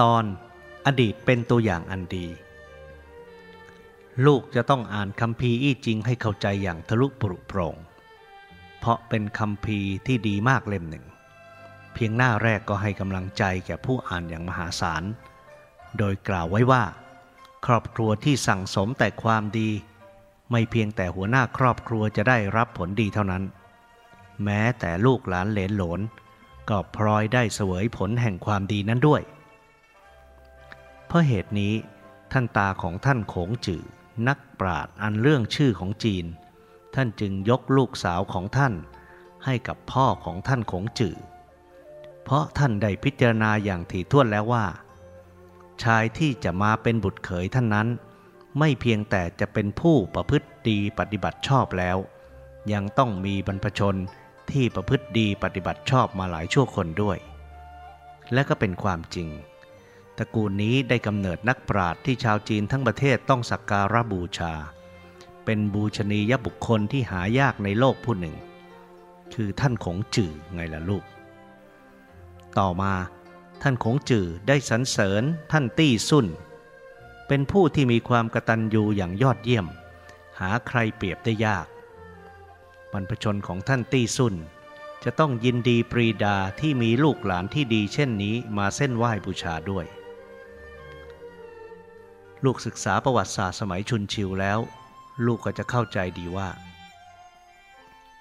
ตอนอดีตเป็นตัวอย่างอันดี ลูกจะต้องอ่านคำพีอี้จริงให้เข้าใจอย่างทะลุปรุโปร่ง เพราะเป็นคำพีที่ดีมากเล่มหนึ่ง เพียงหน้าแรกก็ให้กำลังใจแก่ผู้อ่านอย่างมหาศาล โดยกล่าวไว้ว่า ครอบครัวที่สั่งสมแต่ความดี ไม่เพียงแต่หัวหน้าครอบครัวจะได้รับผลดีเท่านั้น แม้แต่ลูกหลานเหลนหลนก็พลอยได้เสวยผลแห่งความดีนั้นด้วย เพราะเหตุนี้ท่านตาของท่านโขงจื่อนักปราชญ์อันเรื่องชื่อของจีน ท่านจึงยกลูกสาวของท่าน ให้กับพ่อของท่านโขงจื่อเพราะท่านได้พิจารณาอย่างถี่ถ้วนแล้วว่า ชายที่จะมาเป็นบุตรเขยท่านนั้น ไม่เพียงแต่จะเป็นผู้ประพฤติดีปฏิบัติชอบแล้ว ยังต้องมีบรรพชนที่ประพฤติดีปฏิบัติชอบมาหลายชั่วคนด้วย และก็เป็นความจริง ตระกูลนี้ได้กำเนิดนักปราชญ์ที่ชาวจีนทั้งประเทศต้องสักการะบูชา เป็นบูชนียบุคคลที่หายากในโลกผู้หนึ่ง คือท่านขงจื่อไงล่ะลูก ต่อมาท่านขงจื่อได้สรรเสริญท่านตี้ซุ่น เป็นผู้ที่มีความกตัญญูอย่างยอดเยี่ยม หาใครเปรียบได้ยากบรรพชนของท่านตี้ซุ่นจะต้องยินดีปรีดาที่มีลูกหลานที่ดีเช่นนี้มาเส้นไหว้บูชาด้วย ลูกศึกษาประวัติศาสตร์สมัยชุนชิวแล้ว ลูกก็จะเข้าใจดีว่า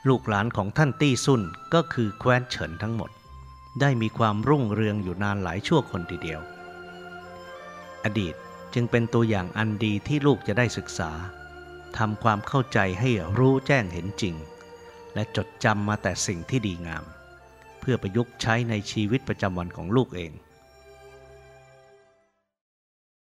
ลูกหลานของท่านตี้ซุนก็คือแคว้นเฉินทั้งหมด ได้มีความรุ่งเรืองอยู่นานหลายชั่วคนทีเดียว อดีตจึงเป็นตัวอย่างอันดีที่ลูกจะได้ศึกษาทำความเข้าใจให้รู้แจ้งเห็นจริง และจดจำมาแต่สิ่งที่ดีงาม เพื่อประยุกต์ใช้ในชีวิตประจำวันของลูกเอง